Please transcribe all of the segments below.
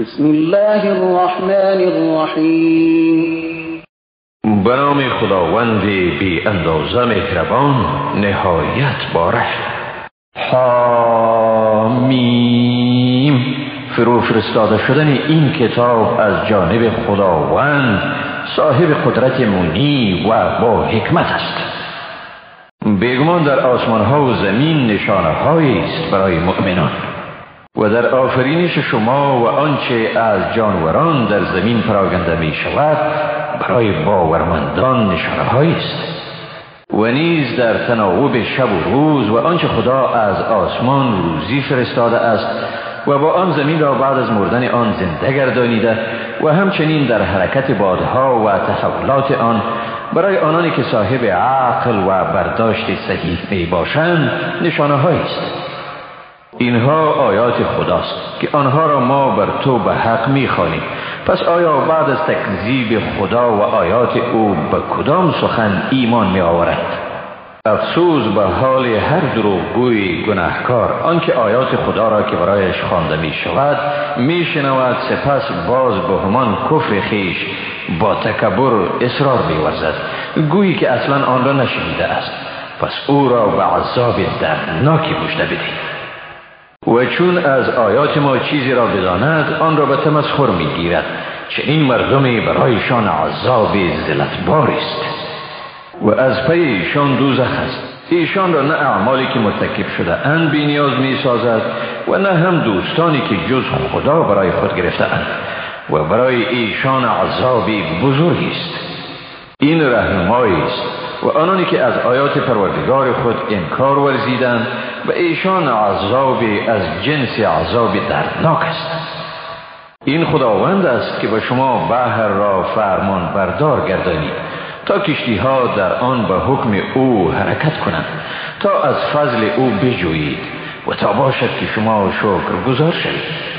بسم الله الرحمن الرحیم. به نام خداوند بی اندازه مهربان نهایت باره. حامیم. فرو فرستاده شدن این کتاب از جانب خداوند صاحب قدرت مونی و با حکمت است. بیگمان در آسمان ها و زمین نشانه است برای مؤمنان. و در آفرینش شما و آنچه از جانوران در زمین پراگنده می شود برای باورمندان نشانه است. و نیز در تناوب شب و روز و آنچه خدا از آسمان روزی فرستاده است و با آن زمین را بعد از مردن آن زنده گردانیده و همچنین در حرکت بادها و تحولات آن برای آنانی که صاحب عقل و برداشت صحیح می باشند نشانه است. اینها آیات خداست که آنها را ما بر تو به حق می‌خوانیم. پس آیا بعد از تکذیب خدا و آیات او به کدام سخن ایمان می آورد افسوس به حال هر دروغگوی گناهکار آنکه آیات خدا را که برایش خوانده می شود می شنود سپس باز به همان کفر خیش با تکبر اصرار می ورزد گویی که اصلا آن را نشنیده است. پس او را به عذاب دردناکی مژده بدهید. و چون از آیات ما چیزی را بداند آن را به تمسخر می‌گیرد چنین مردمی برایشان عذاب زلتبار است. و از پی ایشان دوزخ است. ایشان را نه اعمالی که مرتکب شده اند بی نیاز می سازد و نه هم دوستانی که جز خدا برای خود گرفته اند و برای ایشان عذابی بزرگی است. این رهنمایی است. و آنانی که از آیات پروردگار خود انکار ورزیدند و ایشان عذاب از جنس عذاب دردناک است. این خداوند است که به شما بحر را فرمان بردار گردانید تا کشتی ها در آن به حکم او حرکت کنند تا از فضل او بجویید و تا باشد که شما شکر گذار شوید.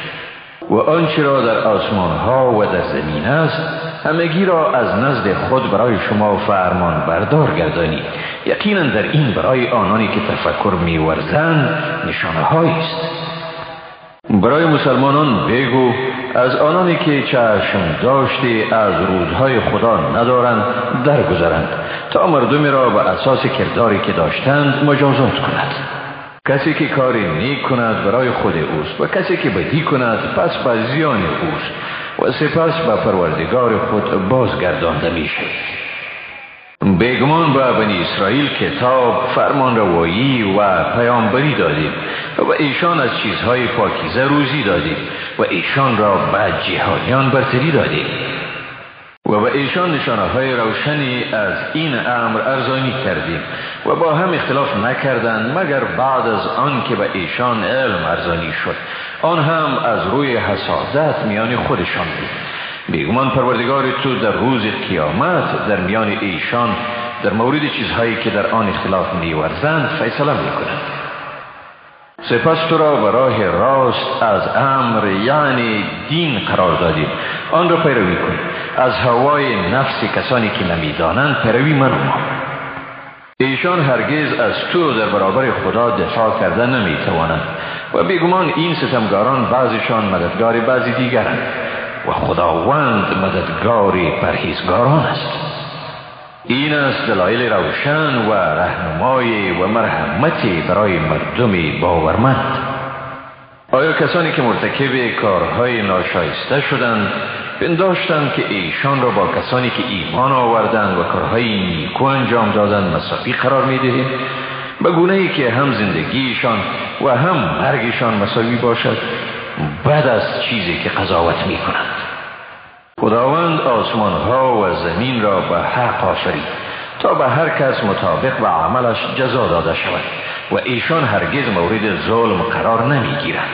و آنچه را در آسمان ها و در زمین است همگی را از نزد خود برای شما فرمان بردار گردانید یقینا در این برای آنانی که تفکر میورزند نشانه است. برای مسلمانان بگو از آنانی که چشم داشتی از روزهای خدا ندارند درگذرند. تا مردمی را به اساس کرداری که داشتند مجازات کند. کسی که کاری نیک کند برای خود اوست و کسی که بدی کند پس به زیان اوست. و سپس به پروردگار خود بازگردانده میشه. بیگمان به بنی اسرائیل کتاب فرمان روایی و پیامبری دادیم و ایشان از چیزهای پاکیزه روزی دادیم و ایشان را به جهانیان برتری دادیم. و به ایشان نشانه های روشنی از این امر ارزانی کردیم و با هم اختلاف نکردند مگر بعد از آن که به ایشان علم ارزانی شد. آن هم از روی حسادت میان خودشان بود. بیگمان پروردگار تو در روز قیامت در میان ایشان در مورد چیزهایی که در آن اختلاف میورزند فیصله می‌کنند. سپس تو را به راه راست از امر یعنی دین قرار دادیم. آن را پیروی کن از هوای نفس کسانی که نمی‌دانند پیروی منما ایشان هرگز از تو در برابر خدا دفاع کرده نمی‌توانند. و بیگمان این ستمگاران بعضیشان مددگار بعضی دیگرند و خداوند مددگاری پرهیزگاران است. این است دلایل روشن و رهنمای و مرحمتی برای مردم باورمند. آیا کسانی که مرتکب کارهای ناشایسته شدند پنداشتند که ایشان را با کسانی که ایمان آوردند و کارهای نیکو انجام دادند مساوی قرار می دهیم به گونه ای که هم زندگیشان و هم مرگشان مساوی باشد بعد از چیزی که قضاوت می کنند خداوند آسمان ها و زمین را به حق آفرید تا به هر کس مطابق به عملش جزا داده شود و ایشان هرگز مورد ظلم قرار نمی گیرند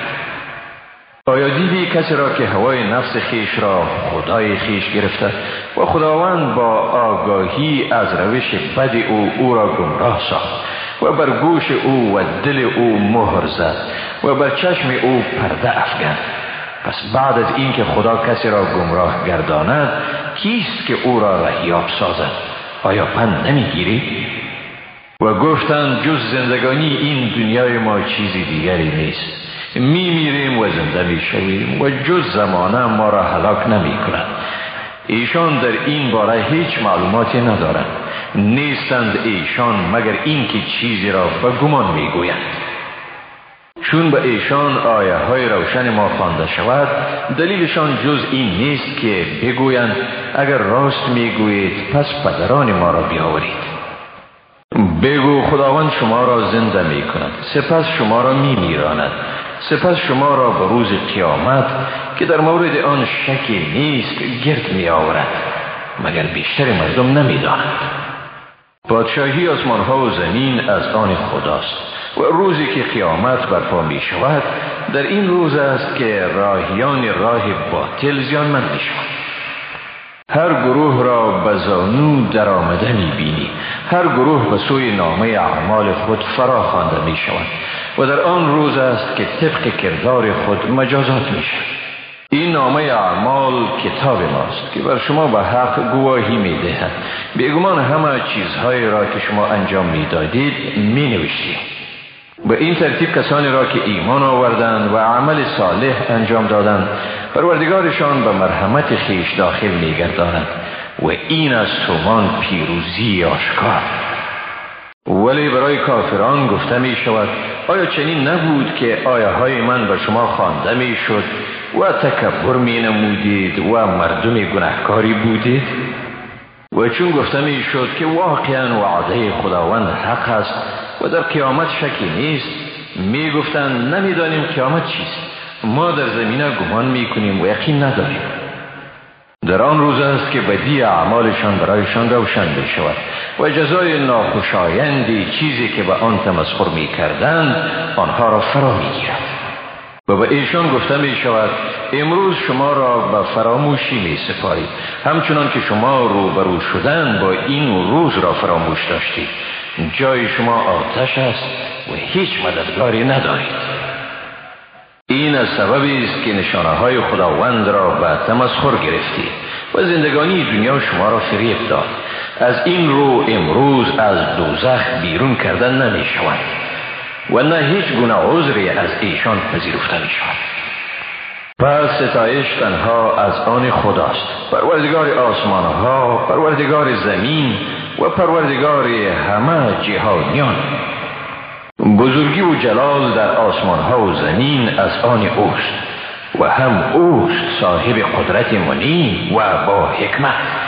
آیا دیدی کسی را که هوای نفس خیش را خدای خیش گرفته و خداوند با آگاهی از روش بد او او را گمراه ساخت و بر گوش او و دل او مهر زد و بر چشم او پرده افگند؟ پس بعد از اینکه خدا کسی را گمراه گرداند کیست که او را رهیاب سازد؟ آیا پند نمی‌گیری؟ و گفتند جز زندگانی این دنیای ما چیزی دیگری نیست. می میریم و زنده می شویم و جز زمانه ما را هلاک نمی کند ایشان در این باره هیچ معلوماتی ندارند. نیستند ایشان مگر اینکه چیزی را به گمان می گویند چون به ایشان آیه های روشن ما خوانده شود دلیلشان جز این نیست که بگویند اگر راست می‌گویید پس پدران ما را بیاورید. بگو خداوند شما را زنده می کند سپس شما را می میراند سپس شما را به روز قیامت که در مورد آن شکی نیست گرد می آورد مگر بیشتر مردم نمی داند پادشاهی آسمان ها و زمین از آن خداست. و روزی که قیامت برپا می شود در این روز است که راهیان راه باطل زیانمند می شود. هر گروه را به زانو در آمده می بینی. هر گروه به سوی نامه اعمال خود فرا خوانده می شود. و در آن روز است که طبق کردار خود مجازات می شود. این نامه اعمال کتاب ماست که بر شما به حق گواهی می دهد. بیگمان همه چیزهایی را که شما انجام می دادید می نوشتید. به این ترتیب کسانی را که ایمان آوردند و عمل صالح انجام دادند پروردگارشان به مرحمت خیش داخل میگرداند و این از تومان پیروزی آشکار. ولی برای کافران گفته می شود آیا چنین نبود که آیه من به شما خوانده می شد و تکبر می نمودید و مردم گناهکاری بودید؟ و چون گفته می شد که واقعا وعده خداوند حق است و در قیامت شکی نیست. می گفتند نمی‌دانیم قیامت چیست. ما در زمینه گمان می کنیم و یقین نداریم. در آن روز است که بدی اعمالشان برایشان روشن می شود و جزای ناخوشایندی چیزی که به آن تمسخر می کردند آنها را فرا می گیرد و به ایشان گفته می شود امروز شما را به فراموشی می سپارید همچنان که شما روبرو شدن با این روز را فراموش داشتید. جای شما آتش است و هیچ مددگاری ندارید. این از سببی است که نشانه های خداوند را به تمسخر گرفتید و زندگانی دنیا شما را فریب داد. از این رو امروز از دوزخ بیرون کردن نمی شود و نه هیچ گونه عذری از ایشان پذیرفته می شود پس ستایش تنها از آن خداست. پروردگار آسمان ها پروردگار زمین و پروردگار همه جهانیان. بزرگی و جلال در آسمان ها و زمین از آن اوست و هم اوست صاحب قدرت منی و با حکمت.